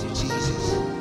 to Jesus.